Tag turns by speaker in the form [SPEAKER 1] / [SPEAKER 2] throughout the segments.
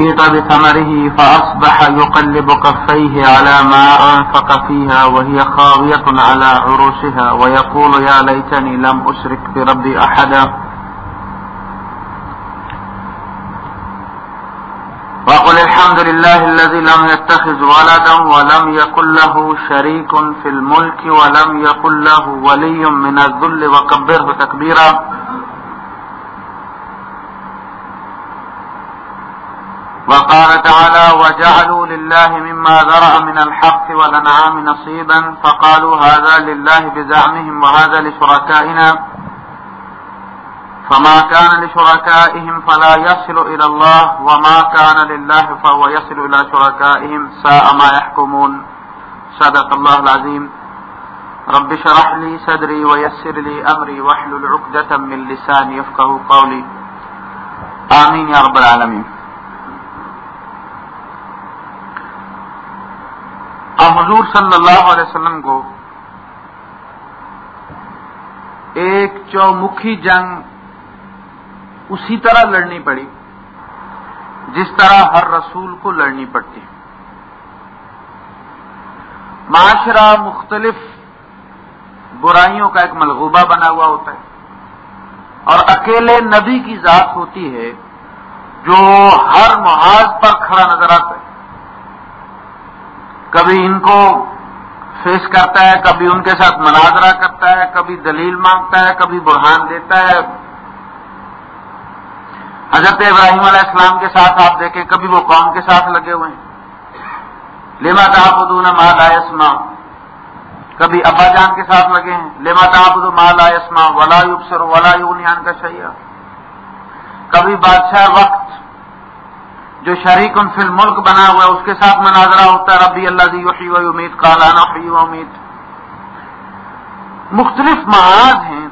[SPEAKER 1] أحيط بثمره فأصبح يقلب كفيه على ما أنفق فيها وهي خاوية على عروشها ويقول يا ليتني لم أشرك بربي أحدا. وقل الحمد لله الذي لم يتخذ ولدا ولم يكن له شريك في الملك ولم يكن له ولي من الذل وكبره تكبيرا. وقال تعالى، وجعلوا لله مما ذرأ من الحق والأنعام نصيبا فقالوا هذا لله بزعمهم وهذا لشركائنا. فما كان لشركائهم فلا يصل إلى الله وما كان لله فهو يصل إلى شركائهم. ساء ما يحكمون. صدق الله العظيم. رب شرح لي صدري ويسر لي أمري واحلل عقدة من لساني يفقه قولي. آمين يا رب العالمين. اب حضور صلی اللہ علیہ وسلم کو ایک چومکھی جنگ اسی طرح لڑنی پڑی، جس طرح ہر رسول کو لڑنی پڑتی۔ معاشرہ مختلف برائیوں کا ایک ملغوبہ بنا ہوا ہوتا ہے۔ اور اکیلے نبی کی ذات ہوتی ہے جو ہر محاذ پر کھڑا نظر آتا ہے۔ کبھی ان کو فیس کرتا ہے، کبھی ان کے ساتھ مناظرہ کرتا ہے، کبھی دلیل مانگتا ہے، کبھی برہان دیتا ہے۔ حضرت ابراہیم علیہ السلام کے ساتھ آپ دیکھیں، کبھی وہ قوم کے ساتھ لگے ہوئے ہیں۔ لیما تعبدون ما لا يسمع کبھی ابا جان کے ساتھ لگے ہیں۔ لیما تعبد ما لا يسمع ولا يبصر ولا یغنی عنک شیئا۔ کبھی بادشاہ وقت جو شریک ان فل ملک بنا ہوا ہے، اس کے ساتھ مناظرہ ہوتا ہے، ربی اللہ دی وحی و امید کالانا فی و امید مختلف محاذ ہیں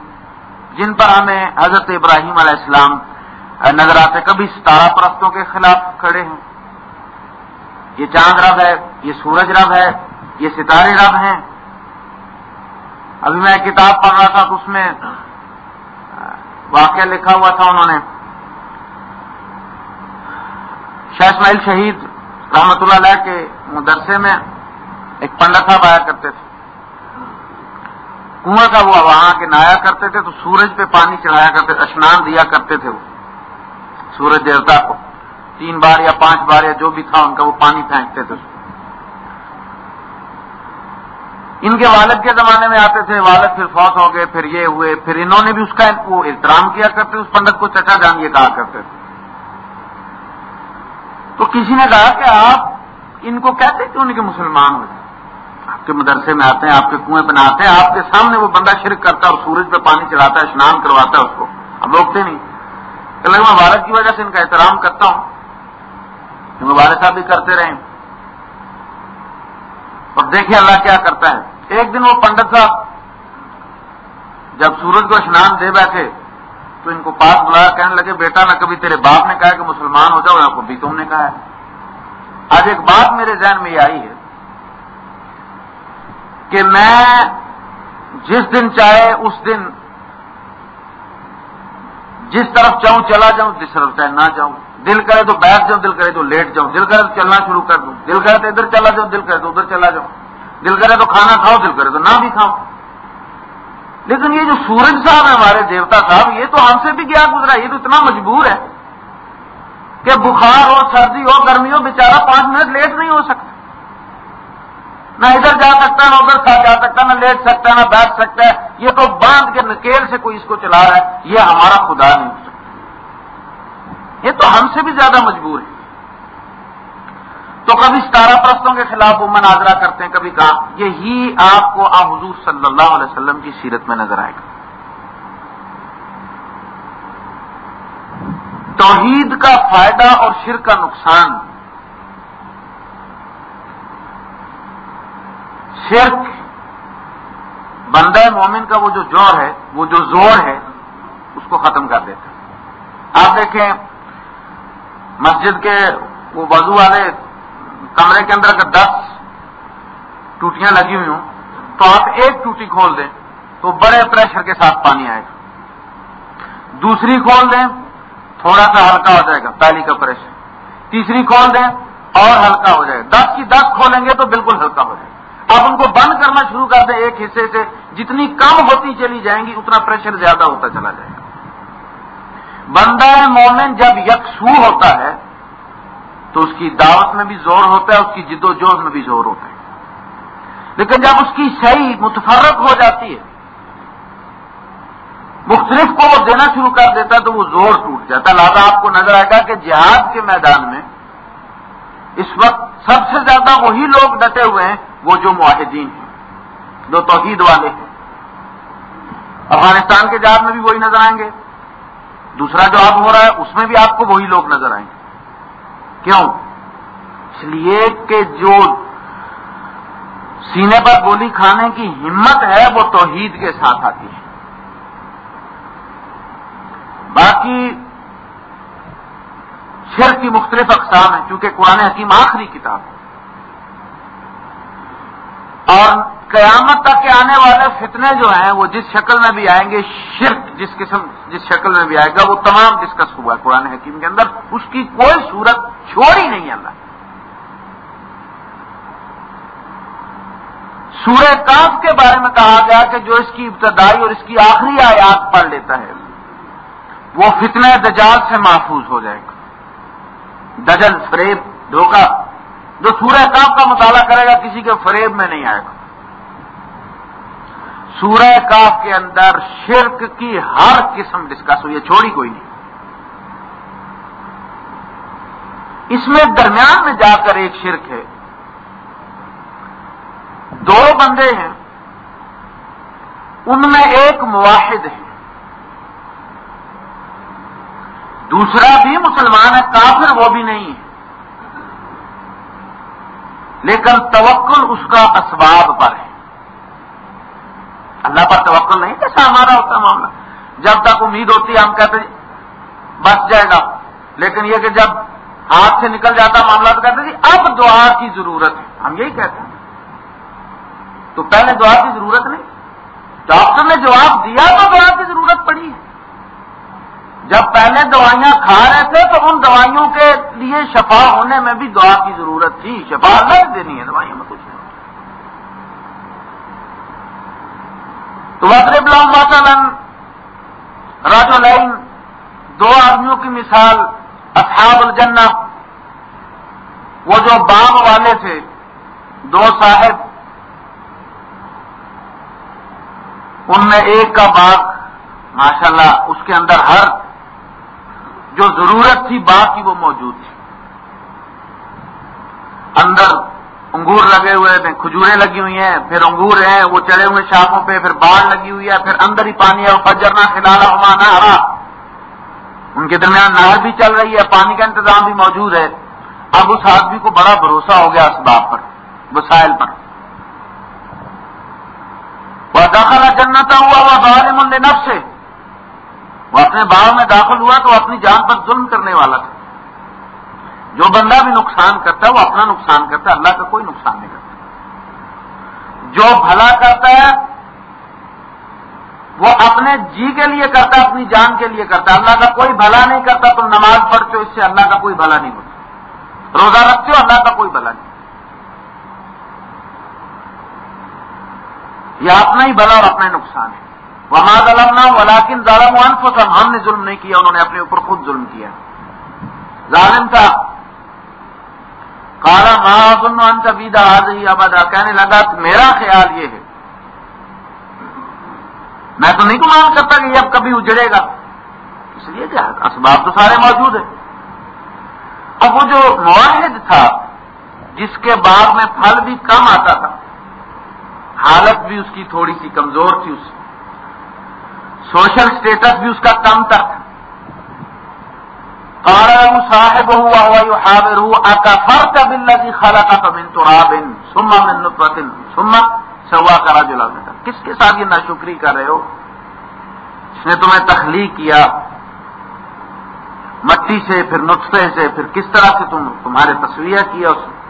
[SPEAKER 1] جن پر ہمیں حضرت ابراہیم علیہ السلام نظر آتے کبھی ستارہ پرستوں کے خلاف کھڑے ہیں۔ یہ چاند رب ہے، یہ سورج رب ہے، یہ ستارے رب ہیں۔ ابھی میں کتاب پڑھ رہا تھا، تو اس میں واقعہ لکھا ہوا تھا انہوں نے۔ شاہ اسماعیل شہید رحمت اللہ علیہ کے مدرسے میں ایک پنڈت صاحب آیا کرتے تھے۔ کنواں کا وہ وہاں کے نایا کرتے تھے تو سورج پہ پانی چڑھایا کرتے تھے اسنان دیا کرتے تھے وہ۔ سورج دیوتا کو تین بار یا پانچ بار یا جو بھی تھا ان کا وہ پانی پھینکتے تھے۔ ان کے والد کے زمانے میں آتے تھے، والد پھر فوت ہو گئے، پھر یہ ہوئے، پھر انہوں نے بھی اس کا وہ احترام کیا کرتے، اس پنڈت کو چچا جان یہ کہا کرتے تھے۔ تو کسی نے کہا کہ آپ ان کو کہتے کہ ان کے مسلمان ہو جائیں؟ آپ کے مدرسے میں آتے ہیں، آپ کے کنویں پہ ہیں، آپ کے سامنے وہ بندہ شرک کرتا ہے اور سورج پہ پانی چڑھاتا ہے اسنان کرواتا ہے اس کو۔ اب روکتے نہیں۔ کہ میں والد کی وجہ سے ان کا احترام کرتا ہوں۔ کہ والد صاحب بھی کرتے رہے اور دیکھیے اللہ کیا کرتا ہے۔ ایک دن وہ پنڈت صاحب جب سورج کو اسنان دے بیٹھے تو ان کو پاس بلایا، کہنے لگے، بیٹا نہ کبھی تیرے باپ نے کہا کہ مسلمان ہو جاؤ نہ کبھی تم نے کہا ہے۔ آج ایک بات میرے ذہن میں یہ آئی ہے کہ میں جس دن چاہے، اس دن جس طرف چاہوں، چلا جاؤں، جس طرف چاہے نہ جاؤں۔ دل کرے تو بیٹھ جاؤں، دل کرے تو لیٹ جاؤں۔ دل کرے تو چلنا شروع کر دوں۔ دل کرے تو ادھر چلا جاؤں، دل کرے تو ادھر چلا جاؤں۔ دل کرے تو کھانا کھاؤ، دل کرے تو نہ بھی کھاؤ۔ لیکن یہ جو سورج صاحب ہے ہمارے دیوتا صاحب، یہ تو ہم سے بھی گیا گزرا، یہ تو اتنا مجبور ہے کہ بخار ہو، سردی ہو، گرمی ہو بےچارا پانچ منٹ لیٹ نہیں ہو سکتا۔ نہ ادھر جا سکتا، نہ ادھر جا سکتا، نہ لیٹ سکتا، نہ بیٹھ سکتا۔ ہے یہ تو باندھ کے نکیل سے کوئی اس کو چلا رہا ہے، یہ ہمارا خدا نہیں ہو سکتا۔ یہ تو ہم سے بھی زیادہ مجبور ہے۔ تو کبھی ستارہ پرستوں کے خلاف وہ مناظرہ کرتے ہیں، کبھی کہاں۔ یہی آپ کو آ حضور صلی اللہ علیہ وسلم کی سیرت میں نظر آئے گا۔ توحید کا فائدہ اور شر کا نقصان۔ شرک، بندہ مومن کا وہ جو جوڑ ہے، وہ جو زور ہے، اس کو ختم کر دیتا آپ دیکھیں، مسجد کے وہ وضو والے کمرے کے اندر اگر دس ٹوٹیاں لگی ہوئی ہوں، تو آپ ایک ٹوٹی کھول دیں تو بڑے پریشر کے ساتھ پانی آئے گا۔ دوسری کھول دیں، تھوڑا سا ہلکا ہو جائے گا، پہلی کا پریشر۔ تیسری کھول دیں، اور ہلکا ہو جائے گا۔ دس کی دس کھولیں گے تو بالکل ہلکا ہو جائے آپ ان کو بند کرنا شروع کر دیں ایک حصے سے، جتنی کم ہوتی چلی جائیں گی، اتنا پریشر زیادہ ہوتا چلا جائے گا۔ بندہ مومن، جب یکسو ہوتا ہے تو اس کی دعوت میں بھی زور ہوتا ہے اس کی جد و جوش میں بھی زور ہوتا ہے۔ لیکن جب اس کی صحیح متفرق ہو جاتی ہے، مختلف کو وہ دینا شروع کر دیتا ہے تو وہ زور ٹوٹ جاتا ہے۔ لہٰذا آپ کو نظر آئے گا کہ جہاد کے میدان میں اس وقت سب سے زیادہ وہی لوگ ڈٹے ہوئے ہیں، وہ جو معاہدین ہیں، جو توحید والے ہیں۔ افغانستان کے جہاد میں بھی وہی نظر آئیں گے۔ دوسرا جو اب ہو رہا ہے، اس میں بھی آپ کو وہی لوگ نظر آئیں گے۔ کیوں؟ اس لیے کہ جو سینے پر گولی کھانے کی ہمت ہے، وہ توحید کے ساتھ آتی ہے۔ باقی شر کی مختلف اقسام ہیں کیونکہ قرآن حکیم آخری کتاب ہے۔ اور قیامت تک کے آنے والے فتنے جو ہیں، وہ جس شکل میں بھی آئیں گے، شرک جس قسم، جس شکل میں بھی آئے گا، وہ تمام ڈسکس ہوا ہے قرآن حکیم کے اندر۔ اس کی کوئی صورت چھوڑی نہیں اللہ۔ سورہ کاف کے بارے میں کہا گیا کہ جو اس کی ابتدائی اور اس کی آخری آیات پڑھ لیتا ہے، وہ فتنہ دجال سے محفوظ ہو جائے گا۔ دجل، فریب، دھوکہ، جو سورہ کاف کا مطالعہ کرے گا، کسی کے فریب میں نہیں آئے گا۔ سورہ کاف کے اندر شرک کی ہر قسم ڈسکس ہوئی ہے، چھوڑی کوئی نہیں۔ اس میں درمیان میں جا کر ایک شرک ہے۔ دو بندے ہیں۔ ان میں ایک مواحد ہے۔ دوسرا بھی مسلمان ہے، کافر وہ بھی نہیں ہے۔ لیکن توکل اس کا اسباب پر ہے۔ اللہ پر توکل نہیں جیسا ہمارا ہوتا معاملہ۔ جب تک امید ہوتی ہے، ہم کہتے بس جائے گا۔ لیکن یہ کہ جب ہاتھ سے نکل جاتا معاملہ تو کہتے جی اب دعا کی ضرورت ہے۔ ہم یہی کہتے ہیں۔ تو پہلے دعا کی ضرورت نہیں۔ ڈاکٹر نے جواب دیا تو دعا کی ضرورت پڑی۔ ہے جب پہلے دوائیاں کھا رہے تھے تو ان دوائیوں کے لیے شفا ہونے میں بھی دعا کی ضرورت تھی۔ شفا نہیں دینی ہے، دوائیوں میں کچھ نہیں۔ تو وطرب لام مثلاً راجو لائن دو آدمیوں کی مثال۔ اصحاب الجنہ۔ وہ جو باغ والے تھے، دو صاحب، ان میں ایک کا باغ، ماشاءاللہ، اس کے اندر ہر جو ضرورت تھی، باغ کی وہ موجود تھی۔ اندر انگور لگے ہوئے ہیں کھجوریں لگی ہوئی ہیں، پھر انگور ہیں، وہ چڑے ہوئے شاخوں پہ، پھر باڑ لگی ہوئی ہے، پھر اندر ہی پانی ہے فجرنا کھلانا ہمانا ہرا ان کے درمیان نہر بھی چل رہی ہے، پانی کا انتظام بھی موجود ہے۔ اب اس آدمی کو بڑا بھروسہ ہو گیا اسباب پر، وسائل پر۔ وہ داخلہ جنتا ہوا وہ ظالم نب سے وہ اپنے باغ میں داخل ہوا تو اپنی جان پر ظلم کرنے والا تھا۔ جو بندہ بھی نقصان کرتا ہے، وہ اپنا نقصان کرتا ہے، اللہ کا کوئی نقصان نہیں کرتا۔ جو بھلا کرتا ہے وہ اپنے جی کے لیے کرتا، اپنی جان کے لیے کرتا۔ اللہ کا کوئی بھلا نہیں کرتا، تم نماز پڑھتے ہو، اس سے اللہ کا کوئی بھلا نہیں ہوتا۔ روزہ رکھتے ہو، اللہ کا کوئی بھلا نہیں یہ اپنا ہی بلا اور اپنا ہی نقصان ہے۔ وہاں ظلم نہ ولاکن ظالم ظالم ہم نے ظلم نہیں کیا، انہوں نے اپنے اوپر خود ظلم کیا۔ ظالم تھا۔ کالا مہا بیدا آ رہی آبادا کہنے لگا، میرا خیال یہ ہے میں تو نہیں گمان کرتا کہ یہ اب کبھی اجڑے گا۔ اس لیے کیا اسباب تو سارے موجود ہیں۔ اب وہ جو معاہد تھا، جس کے بعد میں پھل بھی کم آتا تھا، حالت بھی اس کی تھوڑی سی کمزور تھی اس سوشل اسٹیٹس بھی اس کا کم تھا۔ صاحب ہوا ہوا یو فرق بل خالہ کا کبن تو آبن سما من نتن سما سوا کرا جلا کس کے ساتھ یہ ناشکری کر رہے ہو؟ اس نے تمہیں تخلیق کیا۔ مٹی سے، پھر نطفے سے، پھر کس طرح سے تم تمہارے تصویر کیا اس نے؟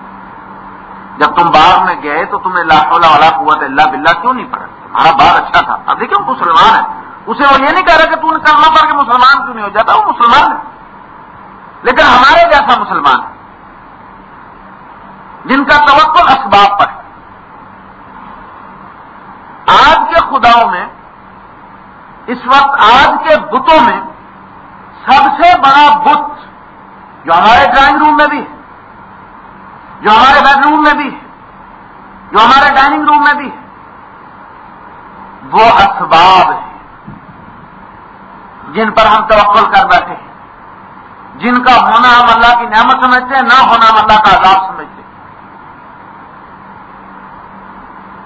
[SPEAKER 1] جب تم باغ میں گئے تو تمہیں لاکھوں والا قوت اللہ بلّہ کیوں نہیں پڑا تمہارا باغ اچھا تھا۔ اب دیکھیں وہ مسلمان ہے اسے وہ یہ نہیں کہہ رہا کہ نے کرنا پڑ کے مسلمان کیوں نہیں ہو جاتا؟ وہ مسلمان ہے لیکن ہمارے جیسا مسلمان ہے جن کا توقع اسباب پر ہے آج کے خداؤں میں، اس وقت آج کے بتوں میں سب سے بڑا بت جو ہمارے ڈرائنگ روم میں بھی ہے، جو ہمارے بیڈ روم میں بھی ہے، جو ہمارے ڈائننگ روم میں بھی ہے، وہ اسباب ہیں جن پر ہم توقل کر بیٹھے ہیں۔ جن کا ہونا ہم اللہ کی نعمت سمجھتے ہیں، نہ ہونا ہم اللہ کا عذاب سمجھتے ہیں۔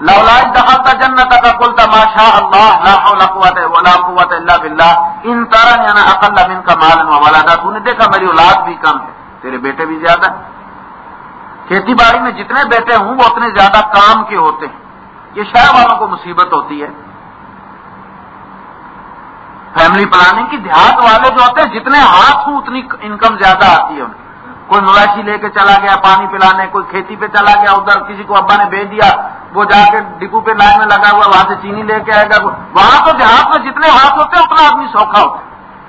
[SPEAKER 1] لولاج دخل کا جنت کا کل تماشا اللہ قوت قوت اللہ بلّہ ان طرح یعنی عقل امین کا مال تو نے دیکھا، میری اولاد بھی کم ہے۔ تیرے بیٹے بھی زیادہ ہیں۔ کھیتی باڑی میں جتنے بیٹے ہوں، وہ اتنے زیادہ کام کے ہوتے ہیں۔ یہ شہر والوں کو مصیبت ہوتی ہے۔ فیملی پلاننگ کی دیہات والے جو ہوتے ہیں، جتنے ہاتھ ہوں، اتنی انکم زیادہ آتی ہے۔ ان کی کوئی مویشی لے کے چلا گیا، پانی پلانے، کوئی کھیتی پہ چلا گیا، ادھر کسی کو ابا نے بھیج دیا وہ جا کے ڈپو پہ لائن میں لگا ہوا وہاں سے چینی لے کے آئے گا۔ وہاں تو دیہات میں جتنے ہاتھ ہوتے ہیں، اتنا آدمی سوکھا ہوتا ہے۔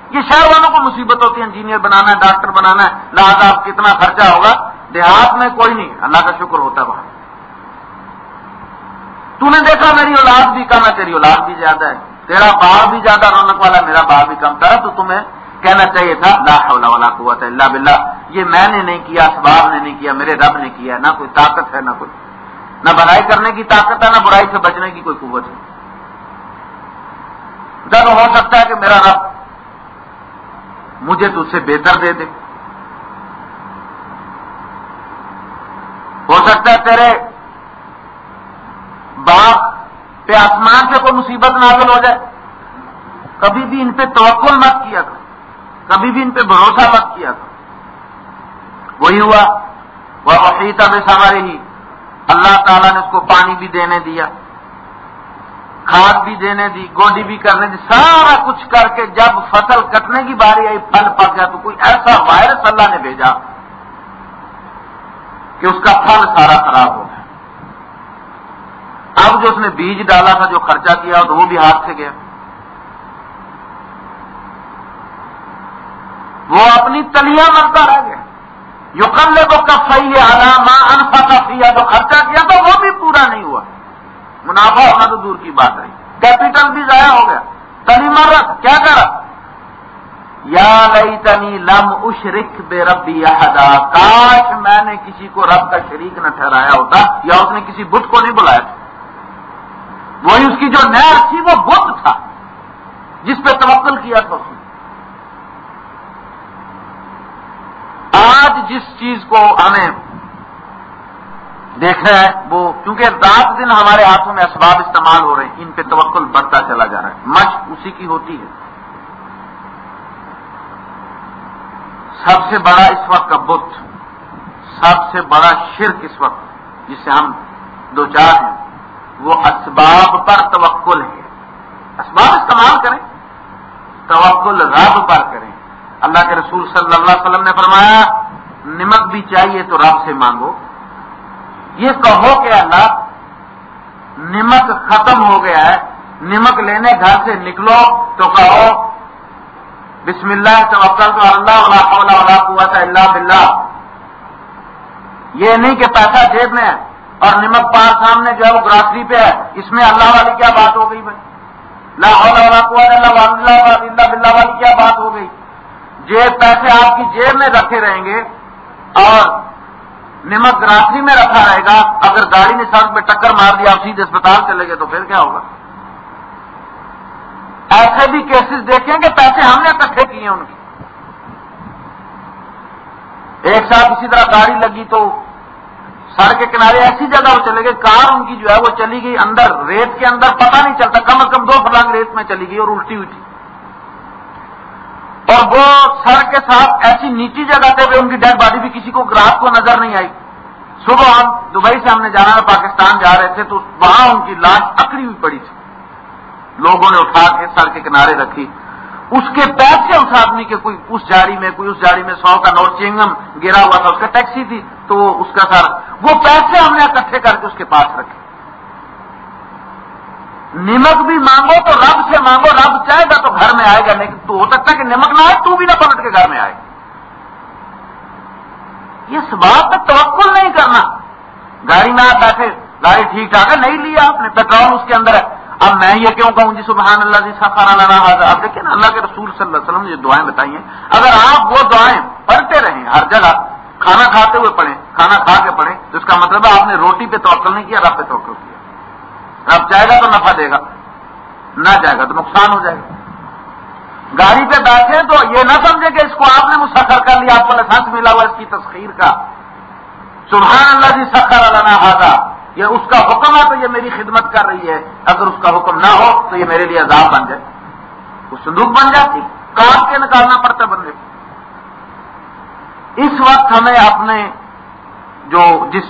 [SPEAKER 1] یہ شہر والوں کو مصیبت ہوتی ہے، انجینئر بنانا ہے، ڈاکٹر بنانا ہے لہٰذا کتنا خرچہ ہوگا؟ دیہات میں کوئی نہیں، اللہ کا شکر ہوتا ہے وہاں۔ تو نے دیکھا، میری اولاد بھی کم ہے، تیری اولاد بھی زیادہ ہے۔ تیرا باغ بھی زیادہ رونق والا میرا باغ بھی کم۔ تھا تو تمہیں کہنا چاہیے تھا، لا حول ولا قوت الا باللہ۔ یہ میں نے نہیں کیا، اسباب نے نہیں کیا، میرے رب نے کیا، نہ کوئی طاقت ہے، نہ کوئی۔ نہ برائی کرنے کی طاقت ہے، نہ برائی سے بچنے کی کوئی قوت ہے۔ جب ہو سکتا ہے کہ میرا رب مجھے تو اس سے بہتر دے دے۔ ہو سکتا ہے تیرے باپ پہ آسمان سے کوئی مصیبت نازل ہو جائے۔ کبھی بھی ان پہ توقع مت کیا کر۔ کبھی بھی ان پہ بھروسہ مت کیا تھا وہی ہوا۔ وہ وقیتا میں سواری ہی اللہ تعالیٰ نے اس کو پانی بھی دینے دیا، کھاد بھی دینے دی، گوڈی بھی کرنے دی، سارا کچھ کر کے جب فصل کٹنے کی باری آئی، پھل پک گیا تو کوئی ایسا وائرس اللہ نے بھیجا کہ اس کا پھل سارا خراب ہو گیا۔ اب جو اس نے بیج ڈالا تھا، جو خرچہ کیا، تو وہ بھی ہاتھ سے گیا۔ وہ اپنی تلیاں مرتا رہ گیا۔ جو کلے کو کب صحیح ہے علامہ انفا کا جو خرچہ کیا تو وہ بھی پورا نہیں ہوا۔ منافع ہونا تو دور کی بات رہی کیپیٹل بھی ضائع ہو گیا۔ تلی مرت کیا کرا یا لئی تنی لم اشرک بے ربی احدا۔ کاش میں نے کسی کو رب کا شریک نہ ٹھہرایا ہوتا یا اس نے کسی بت کو نہیں بلایا تھا۔ وہی اس کی جو نہر تھی وہ بت تھا۔ جس پہ توکل کیا تھا اس نے۔ آج جس چیز کو ہمیں دیکھ رہا ہے، وہ کیونکہ رات دن ہمارے ہاتھوں میں اسباب استعمال ہو رہے ہیں، ان پہ توقل بڑھتا چلا جا رہا ہے۔ مشق اسی کی ہوتی ہے۔ سب سے بڑا اس وقت کا بت، سب سے بڑا شرک اس وقت، جس سے ہم دو چار ہیں، وہ اسباب پر توکل ہے۔ اسباب استعمال کریں، توکل رب پر کریں۔ اللہ کے رسول صلی اللہ علیہ وسلم نے فرمایا، نمک بھی چاہیے تو رب سے مانگو۔ یہ کہو کہ اللہ، نمک ختم ہو گیا ہے، نمک لینے گھر سے نکلو تو کہو، بسم اللہ، توکل تو اللہ حول ولا قوت اللہ بلّہ یہ نہیں کہ پیسہ جیب میں ہے اور نمک پار سامنے جو ہے وہ گراسری پہ ہے، اس میں اللہ والی کیا بات ہو گئی بھائی؟ لا حول ولا قوت اللہ اللہ والی کیا بات ہو گئی؟ جیب پیسے آپ کی جیب میں رکھے رہیں گے اور نمک گراسری میں رکھا رہے گا۔ اگر گاڑی نے سڑک پہ ٹکر مار دیا آپ سیدھے اسپتال چلے گئے تو پھر کیا ہوگا؟ ایسے بھی کیسز دیکھیں کہ پیسے ہم نے اکٹھے کیے ان کے۔ ایک ساتھ اسی طرح گاڑی لگی تو سڑک کے کنارے ایسی جگہ وہ چلے گئے، کار ان کی جو ہے وہ چلی گئی اندر، ریت کے اندر پتہ نہیں چلتا، کم از کم دو فلانگ ریت میں چلی گئی اور الٹی ہوئی تھی۔ اور وہ سر کے ساتھ ایسی نیچی جگہ تھے ان کی ڈیڈ باڈی بھی کسی کو گراہک کو نظر نہیں آئی۔ صبح ہم دبئی سے ہم نے جانا تھا، پاکستان جا رہے تھے، تو وہاں ان کی لاش اکڑی ہوئی پڑی تھی۔ لوگوں نے اٹھا کے سر کے کنارے رکھی۔ اس کے پیسے اس آدمی کے کوئی اس جاڑی میں، کوئی اس جاڑی میں سو کا نوٹ چینگم گرا ہوا تھا، اس کا ٹیکسی تھی، تو اس کا سر، وہ پیسے ہم نے اکٹھے کر کے اس کے پاس رکھے۔ نمک بھی مانگو تو رب سے مانگو، رب چاہے گا تو گھر میں آئے گا، نہیں تو ہو سکتا ہے کہ نمک نہ آئے، تو بھی نہ پلٹ کے گھر میں آئے۔ یہ اس بات پہ توقل نہیں کرنا۔ گاڑی میں آپ بیٹھے گاڑی ٹھیک ٹھاک ہے، نہیں لیا آپ نے پیٹرول اس کے اندر ہے۔ اب میں یہ کیوں کہوں جی سبحان اللہ جی سفارا لانا آپ دیکھیں نا، اللہ کے رسول صلی اللہ علیہ وسلم نے جو دعائیں بتائی ہیں۔ اگر آپ وہ دعائیں پڑھتے رہیں ہر جگہ، کھانا کھاتے ہوئے پڑھیں، کھانا کھا کے پڑھیں جس کا مطلب ہے آپ نے روٹی پہ توقل نہیں کیا، رب پہ توقل کیا۔ رب جائے گا تو نفع دے گا۔ نہ جائے گا تو نقصان ہو جائے گا۔ گاڑی پہ بیٹھے تو یہ نہ سمجھے کہ اس کو آپ نے مسخر کر لیا، آپ کو لائسنس ملا ہوا اس کی تسخیر کا۔ سبحان اللہ جی سخر اللہ ہاضا یہ اس کا حکم ہے تو یہ میری خدمت کر رہی ہے۔ اگر اس کا حکم نہ ہو تو یہ میرے لیے عذاب بن جائے۔ وہ صندوق بن جاتی کاٹ کے نکالنا پڑتا بندے۔ اس وقت ہمیں اپنے جو جس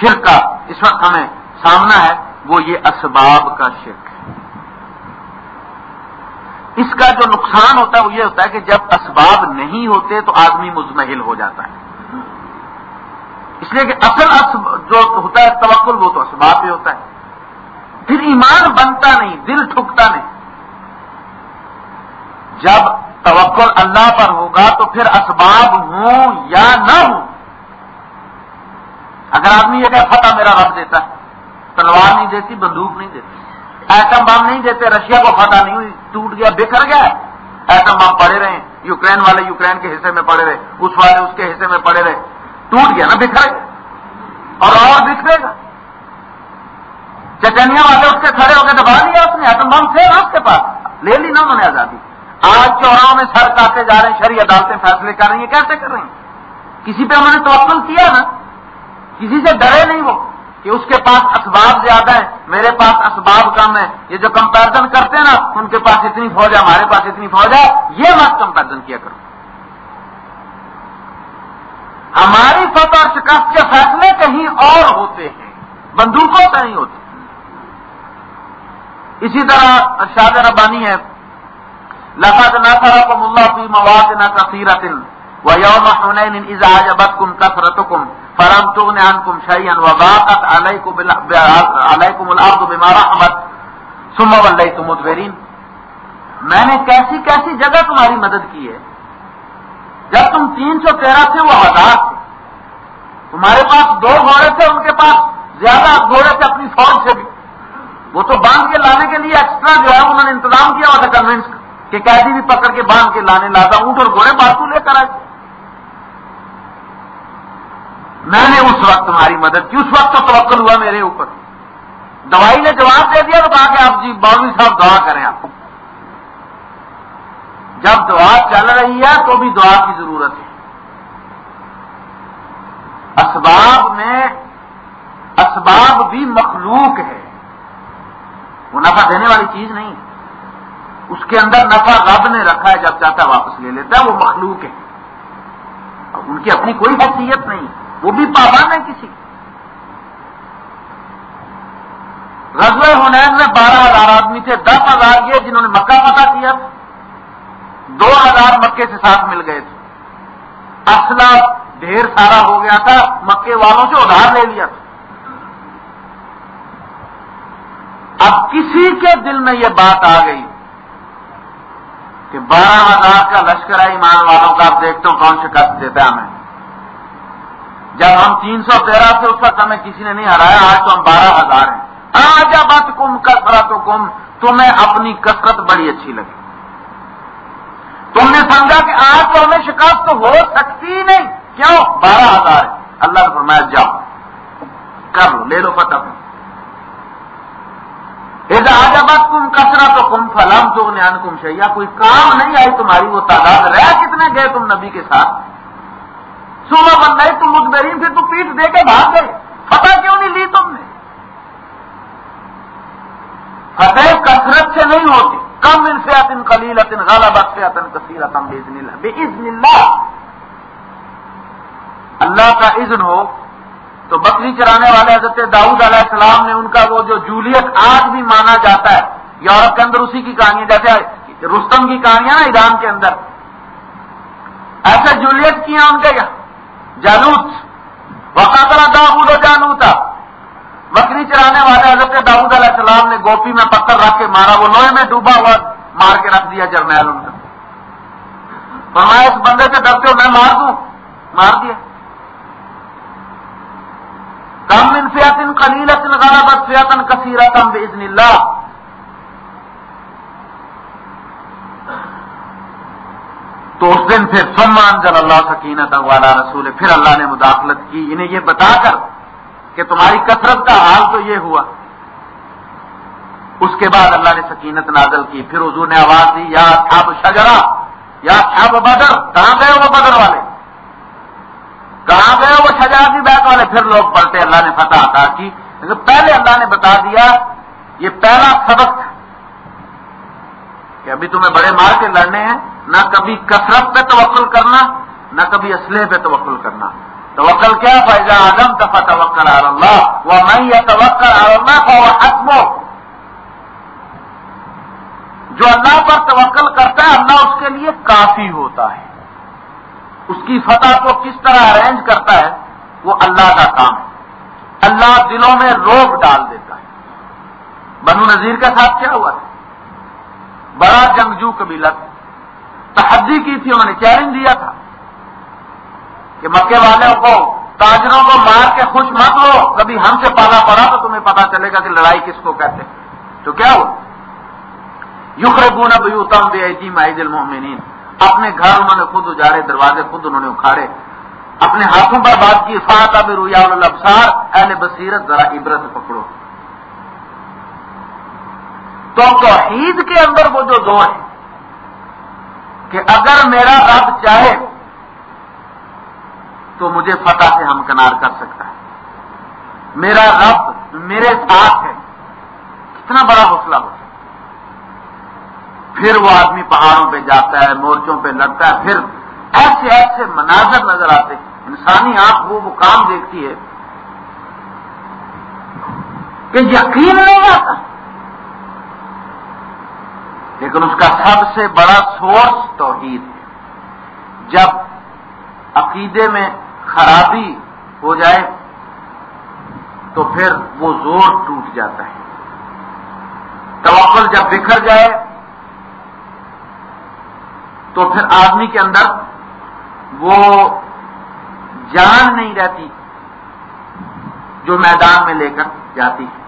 [SPEAKER 1] شرک کا اس وقت ہمیں سامنا ہے وہ یہ اسباب کا شرک ہے۔ اس کا جو نقصان ہوتا ہے وہ یہ ہوتا ہے کہ جب اسباب نہیں ہوتے تو آدمی مزمحل ہو جاتا ہے۔ اس لیے کہ اصل جو ہوتا ہے توکل وہ تو اسباب پہ ہوتا ہے۔ پھر ایمان بنتا نہیں، دل ٹھکتا نہیں۔ جب توکل اللہ پر ہوگا تو پھر اسباب ہوں یا نہ ہوں۔ اگر آدمی یہ کہ فتح میرا رب دیتا ہے تلوار نہیں دیتی، بندوق نہیں دیتی۔ ایٹم بم نہیں دیتے، رشیا کو فتح نہیں ہوئی، ٹوٹ گیا، بکھر گیا۔ ایٹم بم پڑے رہے، یوکرین والے یوکرین کے حصے میں پڑے رہے، اس والے اس کے حصے میں پڑے رہے۔ ٹوٹ گیا نا، بکھر گیا۔ اور اور بکھرے گا۔ چچنیا والے اس کے کھڑے ہو کے دبا لیا اس نے، ایٹم بم تھے نا اس کے پاس۔ لے لی نا انہوں نے آزادی۔ آج چوراہوں میں سر کاٹے جا رہے ہیں شری عدالتیں فیصلے کر رہی ہیں، کیسے کر رہی ہیں؟ کسی پہ انہوں نے توقل کیا نا؟ کسی سے ڈرے نہیں وہ۔ کہ اس کے پاس اسباب زیادہ ہے میرے پاس اسباب کم ہے یہ جو کمپیرزن کرتے ہیں نا، ان کے پاس اتنی فوج ہے، ہمارے پاس اتنی فوج ہے۔ یہ مت کمپیرزن کیا کرو۔ ہماری فتح اور شکست کے فیصلے کہیں اور ہوتے ہیں۔ بندوقوں سے نہیں ہوتے۔ اسی طرح ارشاد ربانی ہے لفظ نہ سرا ملا فی مواد نہ کثیرت و یوم حنین اذا جبتکم کثرتکم فرم تغن عنکم شیئا وضاقت علیکم علیکم الارض بما رحمت. ثم ولیتم میں نے کیسی کیسی جگہ تمہاری مدد کی ہے؟ جب تم تین سو تیرہ تھے وہ ہزار تھے۔ تمہارے پاس دو گھوڑے تھے، ان کے پاس زیادہ گھوڑے تھے اپنی فوج سے بھی۔ وہ تو باندھ کے لانے کے لیے ایکسٹرا جو ہے، انہوں نے انتظام کیا ہوا تھا کنوینس کا کہ قیدی بھی پکڑ کے باندھ کے لانے لاتا اونٹ اور گھوڑے باتو لے کر آئے میں نے اس وقت تمہاری مدد کی، اس وقت تو توکل ہوا میرے اوپر۔ دوائی نے جواب دے دیا تو کہا کہ آپ جی باروی صاحب دعا کریں آپ جب دعا چل رہی ہے تو بھی دعا کی ضرورت ہے۔ اسباب میں، اسباب بھی مخلوق ہے۔ وہ نفع دینے والی چیز نہیں۔ ہے اس کے اندر نفع رب نے رکھا ہے، جب چاہتا واپس لے لیتا ہے، وہ مخلوق ہے۔ ان کی اپنی کوئی حیثیت نہیں، وہ بھی پابند ہے کسی۔ غزل ہنین میں بارہ ہزار آدمی تھے، دس ہزار یہ جنہوں نے مکہ فتح کیا۔ دو ہزار مکے سے ساتھ مل گئے تھے۔ اصلا ڈھیر سارا ہو گیا تھا، مکے والوں سے ادھار لے لیا تھا۔ اب کسی کے دل میں یہ بات آ گئی۔ کہ بارہ ہزار کا لشکر ہے ایمان والوں کا، آپ دیکھتے ہو کون شکست دیتا ہے ہمیں۔ جب ہم تین سو تیرہ سے اس وقت ہمیں کسی نے نہیں ہرایا، آج تو ہم بارہ ہزار ہیں۔ آج بات کم کثرت کم تمہیں اپنی کثرت بڑی اچھی لگی۔ تم نے سمجھا کہ آج تو ہمیں شکست ہو سکتی نہیں۔ کیوں؟ بارہ ہزار ہے اللہ نے فرمایا، جاؤ۔ کر لو، لے لو فتح۔ کثرت کم فلم تو نیان کم شیا کوئی کام نہیں آئی تمہاری، وہ تعداد رہ کتنے گئے تم نبی کے ساتھ؟ صبح بن گئی، تم مدبرین پھر تو پیٹ دے کے بھاگ گئے۔ فتح کیوں نہیں لی تم نے؟ فتح کثرت سے نہیں ہوتی۔ کم ان سے اتن کلیل اتن غالب سے اتن کثیر اتن بے عزن اللہ۔ اللہ کا اذن ہو تو بکری چرانے والے حضرت داؤد علیہ السلام نے ان کا وہ جو جولیت آج بھی مانا جاتا ہے، یورپ کے اندر اسی کی کہانی، جیسے رستم کی کہانیاں نا ایران کے اندر۔ ایسے جولیت کیا ان کے جالوت وقت داود و جانو تھا بکری چرانے والے حضرت داؤد علیہ السلام نے گوپی میں پتھر رکھ کے مارا، وہ لوہے میں ڈوبا ہوا، مار کے رکھ دیا جرنیل ان کا۔ فرمایا، اس بندے سے ڈرتے ہو، میں مار دوں۔ مار دیا۔ کم انفیاتن خلیلت غلبت فیاتن کثیرتم بزن اللہ۔ تو اس دن پھر سمان جل اللہ سکینت والا رسول، پھر اللہ نے مداخلت کی۔ انہیں یہ بتا کر کہ تمہاری کثرت کا حال تو یہ ہوا۔ اس کے بعد اللہ نے سکینت نازل کی۔ پھر حضور نے آواز دی، یا چھاب شجرا یا چھاب بدر، کہاں گئے وہ بدر والے؟ کہاں گئے وہ شجرا کی بیت والے پھر لوگ پڑھتے اللہ نے فتح عطا کی۔ لیکن پہلے اللہ نے بتا دیا، یہ پہلا سبق کہ ابھی تمہیں بڑے مار کے لڑنے ہیں۔ نہ کبھی کثرت پہ توکل کرنا، نہ کبھی اسلحے پہ توکل کرنا۔ توکل کیا؟ فائدہ آدم دفعہ توکل آ اللہ وہ میں یہ توکل آ اللہ کو حتم جو اللہ پر توکل کرتا ہے، اللہ اس کے لیے کافی ہوتا ہے۔ اس کی فتح کو کس طرح ارینج کرتا ہے وہ اللہ کا کام ہے۔ اللہ دلوں میں روک ڈال دیتا ہے۔ بنو نذیر کا ساتھ کیا ہوا تھا؟ بڑا جنگجو قبیلہ تھا۔ تحدی کی تھی، انہوں نے چیلنج دیا تھا کہ مکے والوں کو، تاجروں کو مار کے خوش مت لو کبھی ہم سے پالا پڑا تو تمہیں پتا چلے گا کہ لڑائی کس کو کہتے تو کیا ہو یوخر گونا بھتم بے عجیم عید المومنین اپنے گھر انہوں نے خود اجاڑے دروازے خود انہوں نے اکھاڑے۔ اپنے ہاتھوں پر بات کی فاطا بھی رویا الفسار اہل بصیرت ذرا عبرت پکڑو۔ تو توحید کے اندر وہ جو دو ہیں، کہ اگر میرا رب چاہے تو مجھے فتح سے ہمکنار کر سکتا ہے۔ میرا رب میرے ساتھ ہے۔ کتنا بڑا حوصلہ ہوتا ہے پھر وہ آدمی پہاڑوں پہ جاتا ہے، مورچوں پہ لڑتا ہے، پھر ایسے ایسے مناظر نظر آتے انسانی آنکھ وہ وہ کام دیکھتی ہے کہ یقین نہیں آتا۔ لیکن اس کا سب سے بڑا سورس توحید ہے۔ جب عقیدے میں خرابی ہو جائے تو پھر وہ زور ٹوٹ جاتا ہے۔ توکل جب بکھر جائے تو پھر آدمی کے اندر وہ جان نہیں رہتی جو میدان میں لے کر جاتی ہے۔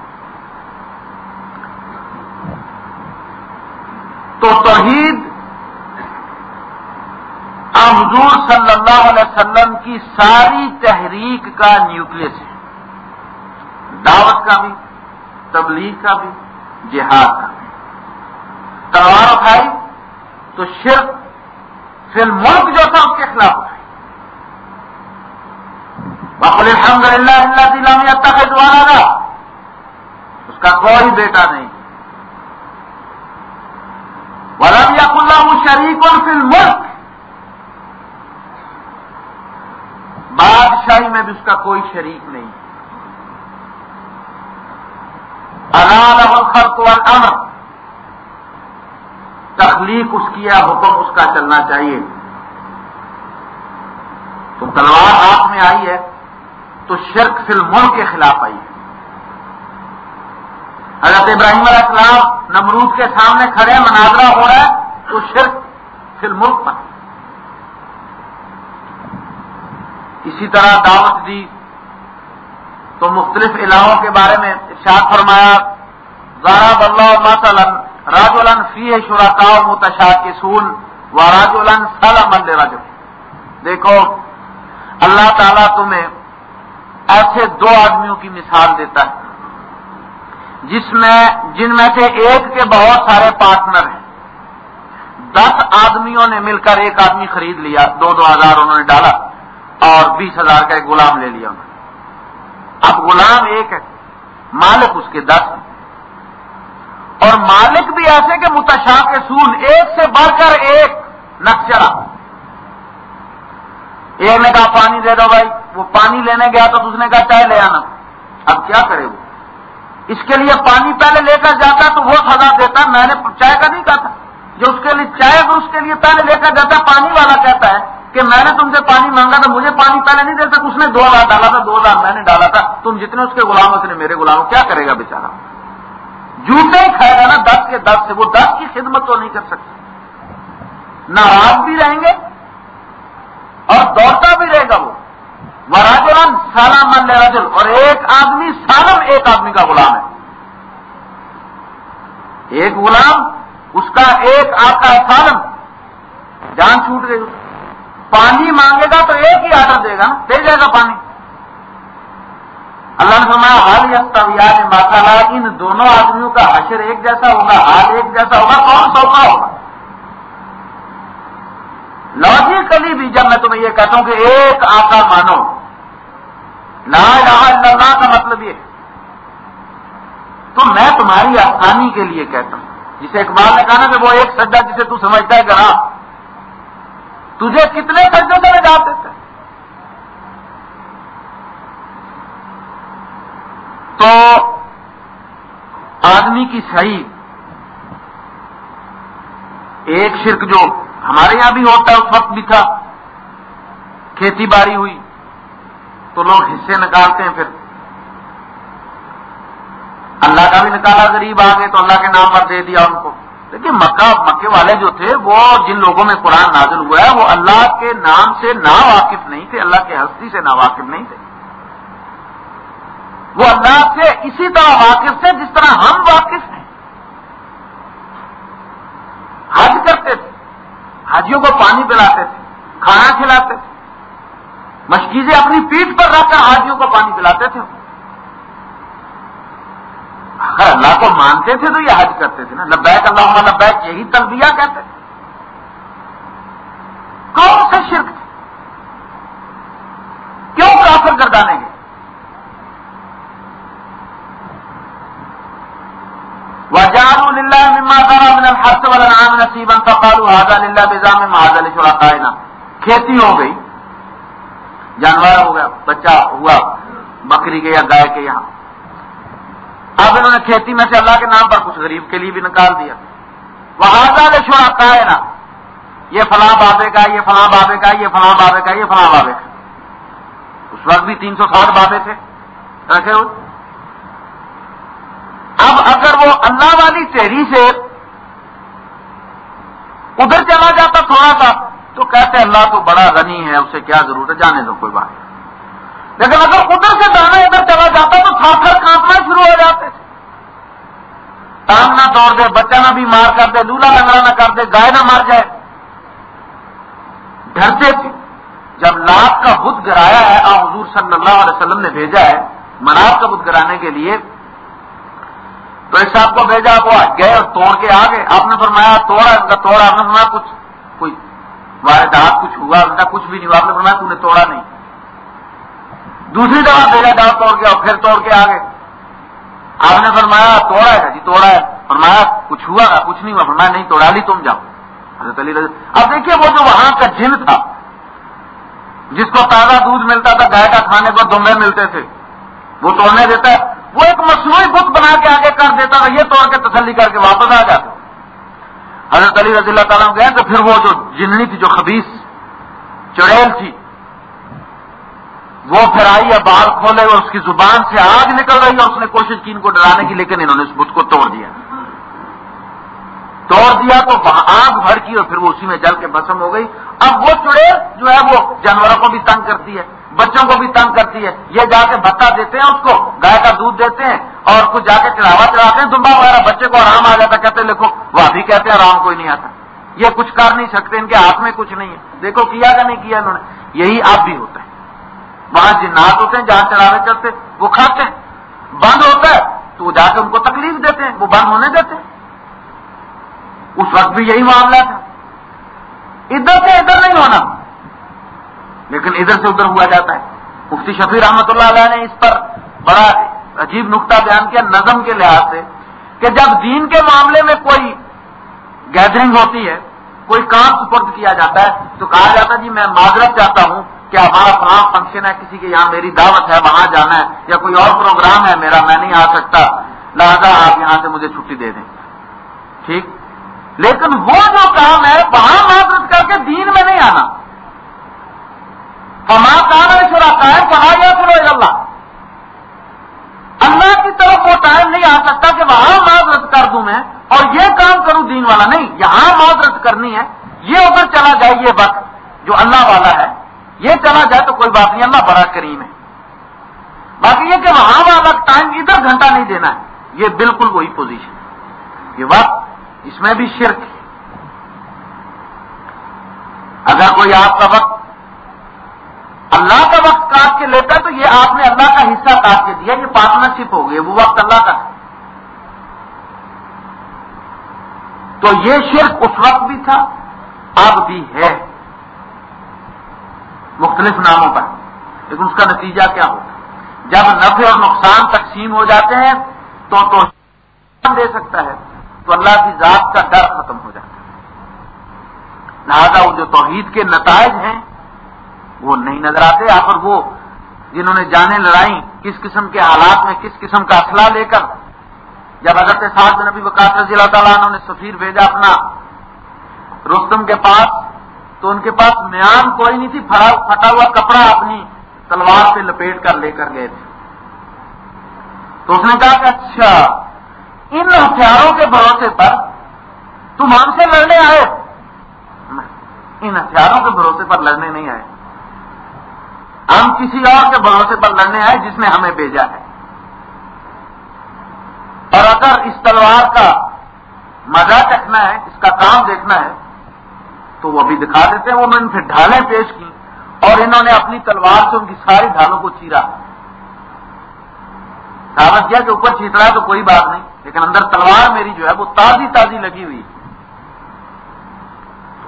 [SPEAKER 1] تو توحید حضور صلی اللہ علیہ وسلم کی ساری تحریک کا نیوکلس ہے۔ دعوت کا بھی، تبلیغ کا بھی، جہاد کا بھی۔ تلوار اٹھائی تو شرک فی ملک جو تھا اس کے خلاف اٹھائی۔ بقل الحمد للہ اللہ دلامیہ تک دوارا تھا اس کا کوئی بیٹا نہیں۔ ورم یا اللہ شریک اور فل ملک بادشاہی میں بھی اس کا کوئی شریک نہیں۔ الخلق والامر تخلیق اس کی ہے حکم اس کا چلنا چاہیے۔ تو تلوار ہاتھ میں آئی ہے، تو شرک فل ملک کے خلاف آئی ہے۔ حضرت ابراہیم علیہ السلام نمرود کے سامنے کھڑے مناظرہ ہو رہا ہے، تو شرک فی الملک پر۔ اسی طرح دعوت دی، تو مختلف علاقوں کے بارے میں ارشاد فرمایا غارب اللہ مثلا راج الن فی شراکا متشا کے سون و راج الن سلام راج دیکھو، اللہ تعالیٰ تمہیں ایسے دو آدمیوں کی مثال دیتا ہے، جس میں، جن میں سے ایک کے بہت سارے پارٹنر ہیں۔ دس آدمیوں نے مل کر ایک آدمی خرید لیا، دو دو ہزار انہوں نے ڈالا اور بیس ہزار کا ایک غلام لے لیا انہوں نے۔ اب غلام ایک ہے، مالک اس کے دس اور مالک بھی ایسے کہ متشا کے سون ایک سے بڑھ کر ایک نقشرا ایک نے کہا پانی دے دو بھائی، وہ پانی لینے گیا تو اس نے کہا چائے لے آنا۔ اب کیا کرے وہ؟ اس کے لیے پانی پہلے لے کر جاتا تو وہ سزا دیتا، میں نے چائے کا نہیں کہا تھا۔ جو اس کے لیے چائے تو اس کے لیے پہلے لے کر جاتا، پانی والا کہتا ہے کہ میں نے تم سے پانی مانگا تھا، مجھے پانی پہلے نہیں دیتا اس نے دو ہزار ڈالا تھا، دو ہزار میں نے ڈالا تھا۔ تم جتنے اس کے غلام اتنے میرے غلام کیا کرے گا بےچارا جوتے ہی کھائے گا نا دس کے دس سے، وہ دس کی خدمت تو نہیں کر سکتے۔ ناراض بھی رہیں گے اور دوڑتا بھی رہے گا وہ۔ راجولن سالم من رجل۔ اور ایک آدمی، سالم ایک آدمی کا غلام ہے۔ ایک غلام، اس کا ایک آقا ہے سالم۔ جان چھوٹ گئی۔ پانی مانگے گا تو ایک ہی آڈر دے گا نا دے جائے گا پانی۔ اللہ نے فرمایا، حال یاد ماسالہ ان دونوں آدمیوں کا حشر ایک جیسا ہوگا، حال ایک جیسا ہوگا، کون سوکھا ہوگا؟ لاجیکلی بھی جب میں تمہیں یہ کہتا ہوں کہ ایک آقا مانو، لا الہ الا اللہ کا مطلب یہ تو میں تمہاری آسانی کے لیے کہتا ہوں۔ جسے اقبال نے کہا نا کہ وہ ایک سجا جسے تو سمجھتا ہے کہ ہاں تجھے کتنے سجوں سے جاتے تھے تو آدمی کی صحیح ایک شرک جو ہمارے یہاں بھی ہوتا ہے، اس وقت بھی تھا، کھیتی باڑی ہوئی، تو لوگ حصے نکالتے ہیں پھر۔ اللہ کا بھی نکالا، غریب آ گئے تو اللہ کے نام پر دے دیا ان کو۔ لیکن مکہ، مکے والے جو تھے، وہ جن لوگوں میں قرآن نازل ہوا ہے، وہ اللہ کے نام سے نا واقف نہیں تھے، اللہ کے ہستی سے نا واقف نہیں تھے۔ وہ اللہ سے اسی طرح واقف تھے جس طرح ہم واقف ہیں حج کرتے تھے، حاجیوں کو پانی پلاتے تھے، کھانا کھلاتے تھے۔ مشکیزیں اپنی پیٹ پر رکھ کر حاجیوں کو پانی پلاتے تھے۔ اگر اللہ کو مانتے تھے تو یہ حج کرتے تھے نا۔ لبیک اللہ لبیک یہی تلبیہ کہتے تھے۔ کون سے شرک تھے؟ کیوں کافر گردانے گے وجعلوا لله مما ذرى من الحرث والانعام نصيبا فقالوا هذا لله بزعم هذا لشركائنا. کھیتی ہو گئی. جانور ہو گیا، بچہ ہوا، بکری کے یا گائے کے یہاں۔ اب انہوں نے کھیتی میں سے اللہ کے نام پر کچھ غریب کے لیے بھی نکال دیا۔ وہ آزاد چھوڑا کا ہے نا یہ فلاں بابے کا، یہ فلاں بابے کا، یہ فلاں بابے کا، یہ فلاں بابے کا۔ اس وقت بھی تین سو ساٹھ بابے تھے۔ رکھے ہوئے۔ اب اگر وہ اللہ والی چہری سے ادھر چلا جاتا تھوڑا سا، تو کہتے اللہ تو بڑا غنی ہے، اسے کیا ضرورت ہے؟ جانے دو، کوئی بات لیکن اگر ادھر سے دانا ادھر چلا جاتا تو تھا کانپنا شروع ہو جاتے۔ تھے نہ توڑ دے، بچہ نہ بھی مار کر دے، لولا لنگڑا نہ کر دے، گائے نہ مار جائے۔ ڈرتے تھے۔ جب لاکھ کا بت گرایا ہے، آ حضور صلی اللہ علیہ وسلم نے بھیجا ہے مناف کا بت گرانے کے لیے تو اس صاحب کو بھیجا وہ گئے اور توڑ کے آ گئے۔ آپ نے فرمایا، توڑا، ان کا توڑا۔ آپ نے فرمایا، کچھ، کوئی واردات کچھ ہوا، ان کا کچھ بھی نہیں ہوا۔ آپ نے فرمایا تم نے توڑا نہیں۔ دوسری دفعہ بھیجا ڈال توڑ کے اور پھر توڑ کے آ گئے۔ آپ نے فرمایا، توڑا ہے جی توڑا ہے۔ فرمایا، کچھ ہوا کچھ نہیں ہوا۔ فرمایا، نہیں، توڑا لی تم، جاؤ۔ حضرت علی رضی اب دیکھیے، وہ جو وہاں کا جن تھا، جس کو تازہ دودھ ملتا تھا، گائے کا کھانے پر دمبے ملتے تھے، وہ توڑنے دیتا ہے۔ وہ ایک مصنوعی بت بنا کے آگے کر دیتا تھا یہ توڑ کے تسلی کر کے واپس آ جاتا۔ حضرت علی رضی اللہ تعالیٰ گئے تو پھر وہ جو جننی تھی، جو خبیص چڑیل تھی، وہ پھر آئی ہے بال کھولے اور اس کی زبان سے آگ نکل رہی اور اس نے کوشش کی ان کو ڈرانے کی، لیکن انہوں نے اس بت کو توڑ دیا۔ توڑ دیا تو آگ بھر کی اور پھر وہ اسی میں جل کے بسم ہو گئی۔ اب وہ چڑیل جو ہے وہ جانوروں کو بھی تنگ کرتی ہے۔ بچوں کو بھی تنگ کرتی ہے۔ یہ جا کے بتا دیتے ہیں اس کو، گائے کا دودھ دیتے ہیں اور کچھ جا کے چڑھاوا چڑھاتے ہیں، دمبا وغیرہ بچے کو آرام آ جاتا کہتے لکھو وہ ابھی کہتے ہیں، آرام کوئی نہیں آتا۔ یہ کچھ کر نہیں سکتے، ان کے ہاتھ میں کچھ نہیں ہے۔ دیکھو، کیا کہ نہیں کیا انہوں نے؟ یہی اب بھی ہوتا ہے۔ وہاں جنات ہوتے ہیں، جہاں چڑھاوے چلتے وہ کھاتے ہیں۔ بند ہوتا ہے، تو وہ جا کے ان کو تکلیف دیتے ہیں، وہ بند ہونے دیتے ہیں۔ اس وقت بھی یہی معاملہ تھا۔ ادھر سے ادھر نہیں ہونا۔ لیکن ادھر سے ادھر ہوا جاتا ہے۔ مفتی شفیع رحمت اللہ علیہ نے اس پر بڑا عجیب نقطہ بیان کیا نظم کے لحاظ سے کہ جب دین کے معاملے میں کوئی گیدرنگ ہوتی ہے، کوئی کام سپرد کیا جاتا ہے، تو کہا جاتا ہے جی میں معذرت چاہتا ہوں کہ ہمارا فلاں فنکشن ہے، کسی کے یہاں میری دعوت ہے، وہاں جانا ہے، یا کوئی اور پروگرام ہے میرا، میں نہیں آ سکتا۔ لہذا آپ یہاں سے مجھے چھٹی دے دیں۔ ٹھیک؟ لیکن وہ جو کام ہے، وہاں معذرت کر کے دین میں نہیں آنا۔ فما کام ہے شرا قائم کہا گیا پھر اللہ اللہ کی طرف وہ ٹائم نہیں آ سکتا کہ وہاں معذرت کر دوں میں اور یہ کام کروں دین والا نہیں، یہاں معذرت کرنی ہے۔ یہ ادھر چلا جائے یہ وقت جو اللہ والا ہے۔ یہ چلا جائے تو کوئی بات نہیں، اللہ بڑا کریم ہے۔ باقی یہ کہ وہاں والا ٹائم ادھر گھنٹہ نہیں دینا ہے۔ یہ بالکل وہی پوزیشن یہ وقت اس میں بھی شرک ہے۔ اگر کوئی آپ کا وقت اللہ کا وقت کاٹ کے لیتا ہے تو یہ آپ نے اللہ کا حصہ کاٹ کے دیا یہ پارٹنرشپ ہو گئی، وہ وقت اللہ کا ہے تو یہ شرک اس وقت بھی تھا، اب بھی ہے۔ مختلف ناموں پر۔ لیکن اس کا نتیجہ کیا ہوتا؟ جب نفع اور نقصان تقسیم ہو جاتے ہیں، تو تو دے سکتا ہے، تو اللہ کی ذات کا ڈر ختم ہو جاتا ہے۔ لہذا وہ جو توحید کے نتائج ہیں وہ نہیں نظر آتے یا پھر وہ جنہوں نے جانے لڑائی کس قسم کے حالات میں، کس قسم کا اسلحہ لے کر۔ جب حضرت صاحب نبی وکاس رضی اللہ تعالیٰ عنہ نے سفیر بھیجا اپنا رستم کے پاس، تو ان کے پاس میان کوئی نہیں تھی پھٹا ہوا کپڑا اپنی تلوار سے لپیٹ کر لے کر گئے تھے۔ تو اس نے کہا کہ اچھا ان ہتھیاروں کے بھروسے پر تم ہم سے لڑنے آئے؟ ان ہتھیاروں کے بھروسے پر لڑنے نہیں آئے۔ ہم کسی اور کے بھروسے پر لڑنے آئے جس نے ہمیں بھیجا ہے۔ اور اگر اس تلوار کا مزہ چکھنا ہے، اس کا کام دیکھنا ہے، تو وہ ابھی دکھا دیتے ہیں۔ وہ میں نے پھر ڈھالیں پیش کی اور انہوں نے اپنی تلوار سے ان کی ساری ڈھالوں کو چیرا۔ سامت کیا کہ اوپر چیت رہا ہے تو کوئی بات نہیں، لیکن اندر تلوار میری جو ہے وہ تازی تازی لگی ہوئی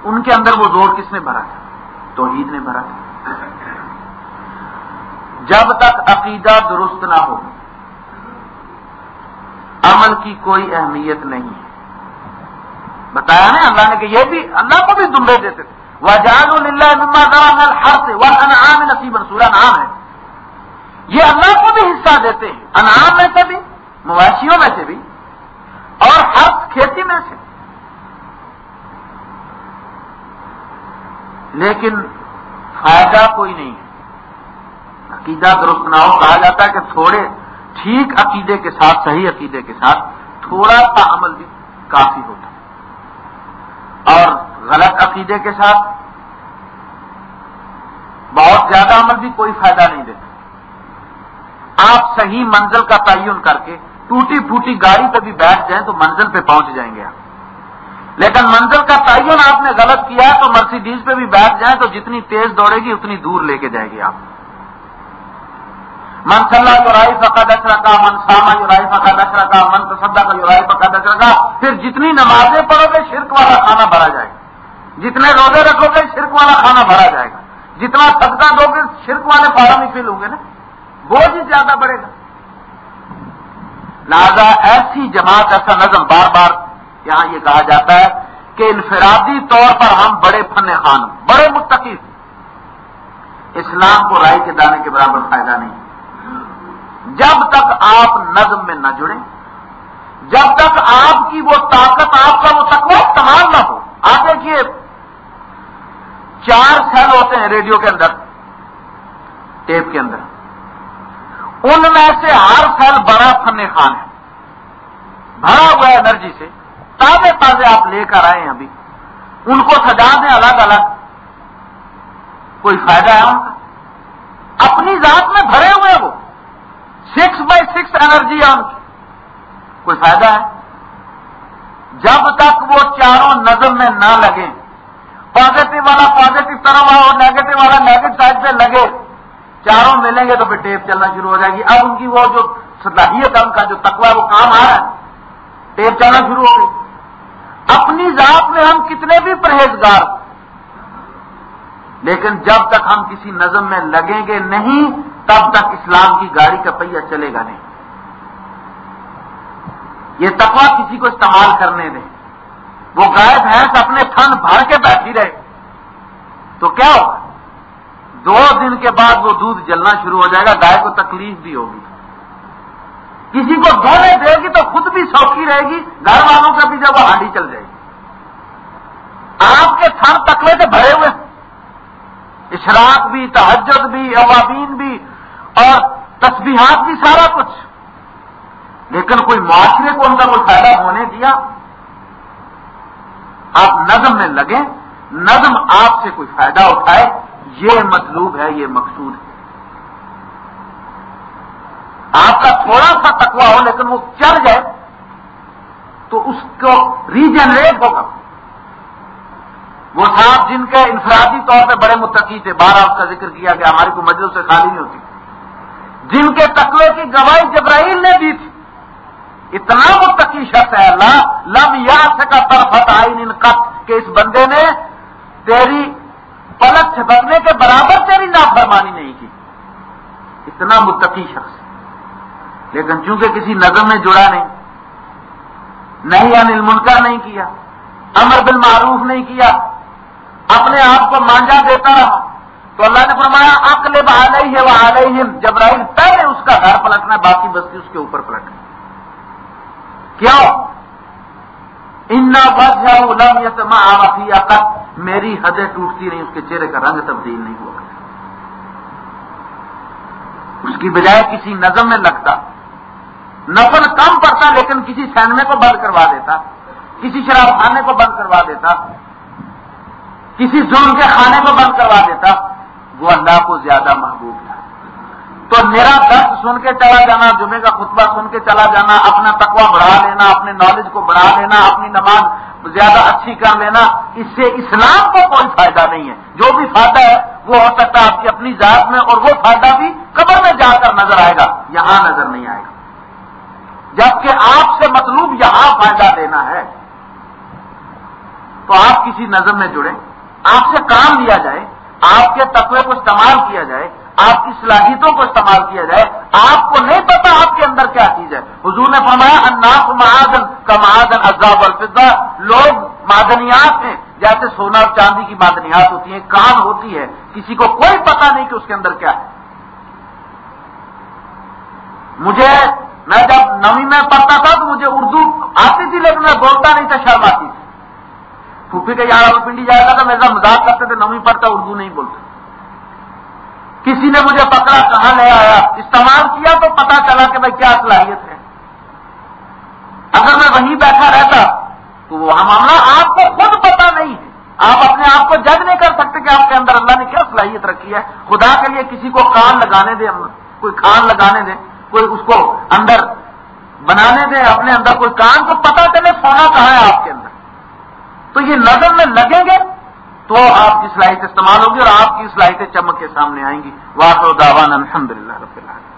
[SPEAKER 1] ان کے اندر وہ زور کس نے بھرا تھا؟ توحید نے بھرا تھا۔ جب تک عقیدہ درست نہ ہو عمل کی کوئی اہمیت نہیں۔ ہے بتایا نا اللہ نے کہ یہ بھی اللہ کو بھی دمبے دیتے تھے۔ وہ ہر سے وہ انعام نصیب سورہ نام ہے۔ یہ اللہ کو بھی حصہ دیتے ہیں۔ انعام میں سے بھی مویشیوں میں سے بھی، اور ہر کھیتی میں سے۔ لیکن فائدہ کوئی نہیں۔ ہے عقیدہ درست نہ ہو، کہا جاتا ہے کہ تھوڑے ٹھیک عقیدے کے ساتھ، صحیح عقیدے کے ساتھ تھوڑا سا عمل بھی کافی ہوتا ہے۔ اور غلط عقیدے کے ساتھ بہت زیادہ عمل بھی کوئی فائدہ نہیں دیتا۔ آپ صحیح منزل کا تعین کر کے ٹوٹی پھوٹی گاڑی پہ بھی بیٹھ جائیں تو منزل پہ پہنچ جائیں گے آپ۔ لیکن منزل کا تعین آپ نے غلط کیا تو مرسیڈیز پہ بھی بیٹھ جائیں تو جتنی تیز دوڑے گی، اتنی دور لے کے جائے گی آپ۔ من صلاح یورائی فقا دس رکھا من ساما یورائی فقا دس رکھا من تصدہ کا یورائی فقا دس رکھا پھر جتنی نمازیں پڑھو گے شرک والا کھانا بھرا جائے گا۔ جتنے روزے رکھو گے شرک والا کھانا بھرا جائے گا۔ جتنا صدقہ دو گے شرک والے فارم ہی فیل ہوں گے نا۔ بوجھ ہی زیادہ بڑھے گا۔ لہذا ایسی جماعت، ایسا نظم بار بار یہاں یہ کہا جاتا ہے کہ انفرادی طور پر ہم بڑے فن خان، بڑے متقف اسلام کو رائے کے دانے کے برابر فائدہ نہیں۔ جب تک آپ نظم میں نہ جڑیں، جب تک آپ کی وہ طاقت آپ کا وہ تقوی استعمال نہ ہو۔ آپ دیکھیے، چار سیل ہوتے ہیں ریڈیو کے اندر، ٹیپ کے اندر۔ ان میں سے ہر سیل بڑا فن خان ہے۔ بھرا ہوا ہے انرجی سے۔ تازے تازے آپ لے کر آئے ہیں ابھی۔ ان کو سجا دیں الگ الگ۔ کوئی فائدہ ہے ان کا؟ اپنی ذات میں بھرے ہوئے وہ۔ سکس بائی سکس انرجی ہے ان کی کوئی فائدہ ہے؟ جب تک وہ چاروں نظم میں نہ لگے پازیٹو والا پازیٹو طرف اور نیگیٹو والا نیگیٹو سائڈ سے لگے، چاروں ملیں گے تو پھر ٹیپ چلنا شروع ہو جائے گی۔ اب ان کی وہ جو صلاحیت ہے، ان کا جو تقوی وہ کام آ رہا ہے۔ ٹیپ چلنا شروع ہو گئی۔ اپنی ذات میں ہم کتنے بھی پرہیزگار لیکن جب تک ہم کسی نظم میں لگیں گے نہیں، تب تک اسلام کی گاڑی کا پہیا چلے گا نہیں۔ یہ تقوا کسی کو استعمال کرنے دیں۔ وہ گائے بھینس اپنے تھن بھر کے بیٹھی رہے۔ تو کیا ہوگا؟ دو دن کے بعد وہ دودھ جلنا شروع ہو جائے گا، گائے کو تکلیف بھی ہوگی۔ کسی کو دھونے دے گی تو خود بھی سوکھی رہے گی، گھر والوں کا بھی جب وہ ہانڈی چل جائے گی۔ آپ کے تھن تکلے سے بھرے ہوئے اشراق بھی تحجد بھی عوابین بھی، اور تسبیحات بھی سارا کچھ۔ لیکن کوئی معاشرے کو ان کا کوئی فائدہ ہونے دیا، آپ نظم میں لگیں، نظم آپ سے کوئی فائدہ اٹھائے، یہ مطلوب ہے، یہ مقصود ہے۔ آپ کا تھوڑا سا تکوا ہو، لیکن وہ چل جائے، تو اس کو ریجنریٹ ہوگا۔ وہ صاحب جن کے انفرادی طور پہ بڑے متقی تھے، بارہ اس کا ذکر کیا کہ ہماری کو مجلس سے خالی نہیں ہوتی۔ جن کے تقوی کی گواہی جبرائیل نے دی تھی۔ اتنا متقی شخص ہے اللہ لم یا سکا طرف ان قط، کہ اس بندے نے تیری پلک چھپکنے کے برابر تیری نافرمانی نہیں کی۔ اتنا متقی شخص۔ لیکن چونکہ کسی نظم میں جڑا نہیں نہیں انل منکر نہیں کیا، امر بن معروف نہیں کیا اپنے آپ کو مانجا دیتا رہا۔ تو اللہ نے فرمایا، عقل علیہ ہے وہ علیہ جبرائیل پہلے اس کا گھر پلٹنا، باقی بستی اس کے اوپر پلٹنا۔ کیوں ان لم میری حدیں ٹوٹتی نہیں، اس کے چہرے کا رنگ تبدیل نہیں ہوا۔ اس کی بجائے کسی نظم میں لگتا۔ نفل کم پڑتا، لیکن کسی سینمے کو بند کروا دیتا۔ کسی شراب خانے کو بند کروا دیتا۔ کسی ظلم کے خانے کو بند کروا دیتا، وہ اللہ کو زیادہ محبوب تھا۔ تو میرا درد سن کے چلا جانا، جمعے کا خطبہ سن کے چلا جانا، اپنا تقوی بڑھا لینا اپنے نالج کو بڑھا لینا، اپنی نماز زیادہ اچھی کر لینا، اس سے اسلام کو کوئی فائدہ نہیں ہے۔ جو بھی فائدہ ہے، وہ ہو سکتا ہے آپ کی اپنی ذات میں، اور وہ فائدہ بھی قبر میں جا کر نظر آئے گا، یہاں نظر نہیں آئے گا۔ جبکہ آپ سے مطلوب یہاں فائدہ دینا ہے، تو آپ کسی نظم میں جڑیں۔ آپ سے کام لیا جائے، آپ کے تقوی کو استعمال کیا جائے، آپ کی صلاحیتوں کو استعمال کیا جائے، آپ کو نہیں پتا آپ کے اندر کیا چیز ہے۔ حضور نے فرمایا اناف معدن کا معدن عذاب الفضا لوگ معدنیات ہیں، جیسے سونا اور چاندی کی معدنیات ہوتی ہیں، کان ہوتی ہے، کسی کو کوئی پتا نہیں کہ اس کے اندر کیا ہے۔ مجھے، میں جب نوی میں پڑھتا تھا تو مجھے اردو آتی تھی لیکن میں بولتا نہیں تھا، شرم آتی تھی۔ پھوپھی کے یہاں پنڈی جائے گا تو میرا مزاق کرتے تھے، نویں پڑھتا، اردو نہیں بولتے۔ کسی نے مجھے پکڑا، کہاں لے آیا؟ استعمال کیا تو پتا چلا کہ بھائی کیا صلاحیت ہے۔ اگر میں وہیں بیٹھا رہتا تو وہ معاملہ آپ کو خود پتا نہیں ہے۔ آپ اپنے آپ کو جج نہیں کر سکتے کہ آپ کے اندر اللہ نے کیا صلاحیت رکھی ہے۔ خدا کے لیے کسی کو کان لگانے دیں کوئی کان لگانے دیں، کوئی اس کو اندر بنانے دیں، اپنے اندر کوئی کان کو پتا چلے سونا کہاں ہے آپ کے اندر۔ تو یہ نظر میں لگیں گے تو آپ کی صلاحیت استعمال ہوگی اور آپ کی صلاحیتیں چمک کے سامنے آئیں گی. واقع داوان الحمد للہ رب اللہ